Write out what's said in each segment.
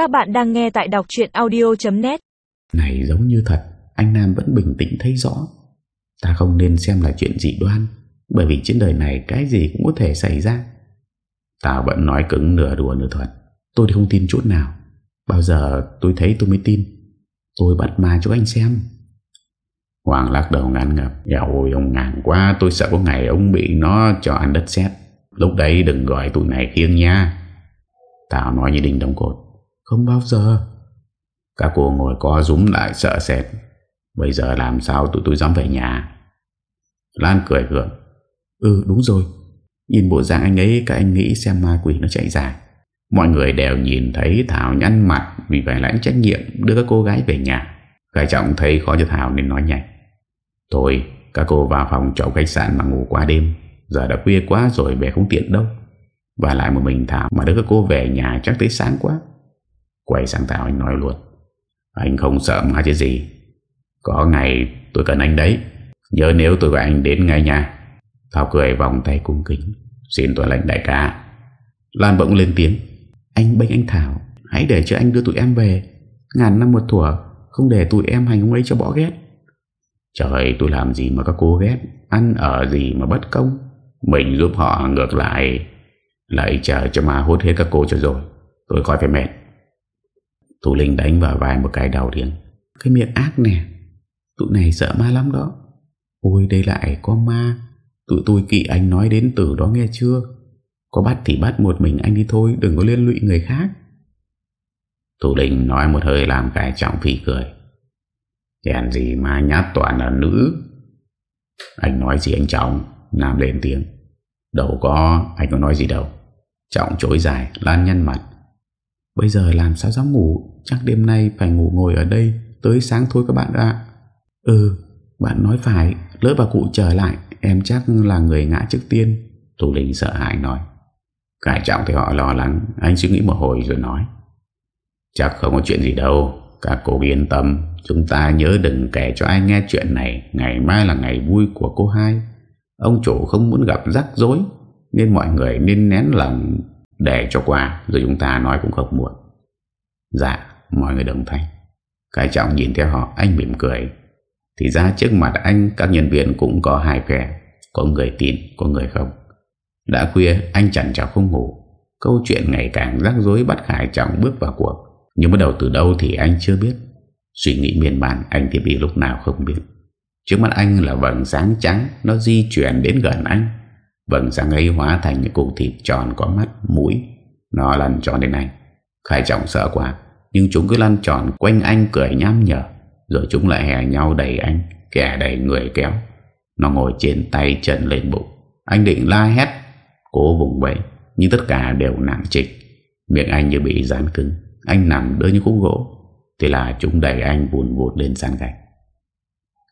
Các bạn đang nghe tại đọc chuyện audio.net Này, giống như thật, Anh Nam vẫn bình tĩnh thấy rõ. Ta không nên xem là chuyện dị đoan, Bởi vì trên đời này cái gì cũng có thể xảy ra. Tao vẫn nói cứng nửa đùa nửa thật Tôi không tin chút nào. Bao giờ tôi thấy tôi mới tin, Tôi bắt ma cho anh xem. Hoàng lắc đầu ngán ngập Dạ ôi ông ngàn quá, Tôi sợ có ngày ông bị nó cho ăn đất sét. Lúc đấy đừng gọi tụi này khiêng nha. Tao nói như đình đồng cột. Không bao giờ. Các cô ngồi co rúm lại sợ sệt. Bây giờ làm sao tụi tôi dám về nhà? Lan cười gượng. Ừ đúng rồi. Nhìn bộ dạng anh ấy các anh nghĩ xem ma quỷ nó chạy dài. Mọi người đều nhìn thấy Thảo nhăn mặt Vì phải lãnh trách nhiệm đưa các cô gái về nhà. Khải trọng thấy khó cho Thảo nên nói nhanh Thôi các cô vào phòng chỗ khách sạn mà ngủ qua đêm. Giờ đã khuya quá rồi về không tiện đâu. Và lại một mình Thảo mà đưa các cô về nhà chắc tới sáng quá Quay sang Thảo anh nói luôn. Anh không sợ ma chứ gì. Có ngày tôi cần anh đấy. Nhớ nếu tôi gọi anh đến ngay nhà. Thảo cười vòng tay cung kính. Xin tôi lệnh đại ca. Lan bỗng lên tiếng. Anh bênh anh Thảo. Hãy để cho anh đưa tụi em về. Ngàn năm một thủa Không để tụi em hành ông ấy cho bỏ ghét. Trời, tôi làm gì mà các cô ghét? Ăn ở gì mà bất công? Mình giúp họ ngược lại. Lại chờ cho mà hút hết các cô cho rồi. Tôi khỏi phải mệt. Thủ Linh đánh vào vai một cái đầu tiếng Cái miệng ác nè. Tụi này sợ ma lắm đó. Ôi, đây lại có ma. Tụi tôi kỵ anh nói đến từ đó nghe chưa? Có bắt thì bắt, một mình anh đi thôi, Đừng có liên lụy người khác. Thủ Linh nói một hơi làm cái trọng phì cười. Hèn gì mà nhát toàn là nữ. Anh nói gì anh Trọng? Nam lên tiếng. Đâu có, anh có nói gì đâu. Trọng chối dài, Lan nhăn mặt. Bây giờ làm sao dám ngủ? Chắc đêm nay phải ngủ ngồi ở đây. Tới sáng thôi các bạn ạ. Ừ bạn nói phải. Lỡ bà cụ trở lại, Em chắc là người ngã trước tiên. Thủ lĩnh sợ hãi nói. Cải trọng thì họ lo lắng. Anh suy nghĩ một hồi rồi nói. Chắc không có chuyện gì đâu. Các cô yên tâm. Chúng ta nhớ đừng kể cho ai nghe chuyện này. Ngày mai là ngày vui của cô hai. Ông chủ không muốn gặp rắc rối, Nên mọi người nên nén lòng. Để cho qua, Rồi chúng ta nói cũng không muộn. Dạ mọi người đồng thanh. Cái trọng nhìn theo họ, anh mỉm cười. Thì ra trước mặt anh, Các nhân viên cũng có hai phe. Có người tin, có người không. Đã khuya, anh chẳng chào không ngủ. Câu chuyện ngày càng rắc rối bắt Khải Trọng bước vào cuộc. Nhưng bắt đầu từ đâu thì anh chưa biết. Suy nghĩ miền man, anh tiếp đi lúc nào không biết. Trước mắt anh là vầng sáng trắng, Nó di chuyển đến gần anh. Vầng sáng ấy hóa thành những cục thịt tròn có mắt, mũi. Nó lăn tròn đến anh. Khải trọng sợ quá Nhưng chúng cứ lăn tròn quanh anh cười nham nhở. Rồi chúng lại hè nhau đẩy anh Kẻ đẩy người kéo. Nó ngồi trên tay chân lên bụng. Anh định la hét Cố vùng bẫy Nhưng tất cả đều nặng trịch. Miệng anh như bị dán cứng. Anh nằm đỡ như khúc gỗ. Thì là chúng đẩy anh vùn vụt lên sàn gạch.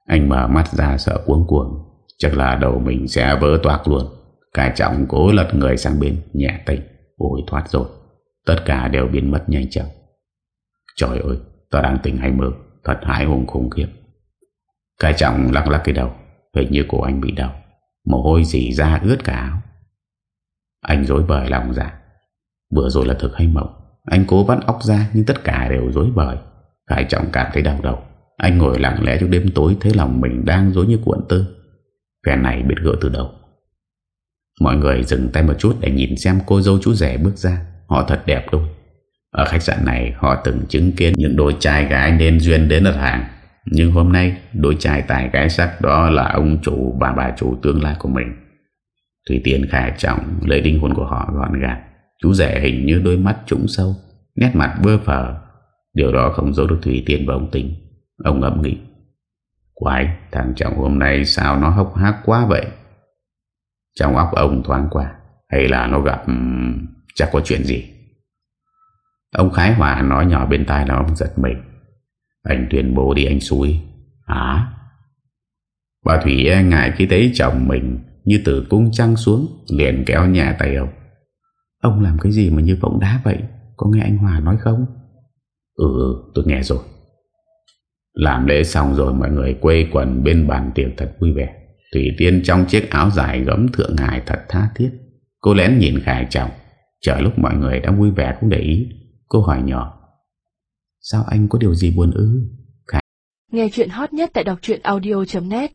Anh mở mắt ra sợ cuống cuồng. Chắc là đầu mình sẽ vỡ toạc luôn. Cải trọng cố lật người sang bên, Nhẹ tay Ôi thoát rồi. Tất cả đều biến mất nhanh chóng. Trời ơi ta đang tỉnh hay mơ, Thật hãi hùng khủng khiếp. Cải trọng lắc lắc cái đầu, Hình như cổ anh bị đau. Mồ hôi dì ra ướt cả áo. Anh dối bời lòng ra Vừa rồi là thực hay mộng. Anh cố bắt óc ra, nhưng tất cả đều dối bời. Khải trọng cảm thấy đau đầu. Anh ngồi lặng lẽ trong đêm tối, Thấy lòng mình đang dối như cuộn tơ. Phen này biết gỡ từ đầu Mọi người dừng tay một chút Để nhìn xem cô dâu chú rể bước ra. Họ thật đẹp đôi. Ở khách sạn này, họ từng chứng kiến Những đôi trai gái nên duyên đến đặt hàng. Nhưng hôm nay, đôi trai tài gái sắc Đó là ông chủ và bà chủ tương lai của mình. Thủy Tiên khải trọng Lời đinh hồn của họ gọn gàng. Chú rể hình như đôi mắt trũng sâu, Nét mặt vơ phở Điều đó không giấu được Thủy Tiên và ông Tính. Ông ngẫm nghĩ, Quái, thằng chồng hôm nay sao nó hốc hác quá vậy? Trong óc ông thoáng qua, Hay là nó gặp ừ, Chắc có chuyện gì? Ông Khái Hòa nói nhỏ bên tai là ông giật mình. Anh tuyên bố đi anh xui Hả? Bà Thủy e ngại khi thấy chồng mình Như từ cung trăng xuống, Liền kéo nhà tay ông. Ông làm cái gì mà như vọng đá vậy? Có nghe anh Hòa nói không? Ừ tôi nghe rồi. Làm lễ xong rồi mọi người quây quần bên bàn tiệc thật vui vẻ. Thủy Tiên trong chiếc áo dài gấm thượng hải thật tha thiết. Cô lén nhìn Khải trọng. Chờ lúc mọi người đã vui vẻ cũng để ý. Cô hỏi nhỏ, Sao anh có điều gì buồn ư? Nghe chuyện hot nhất tại đọc audio.net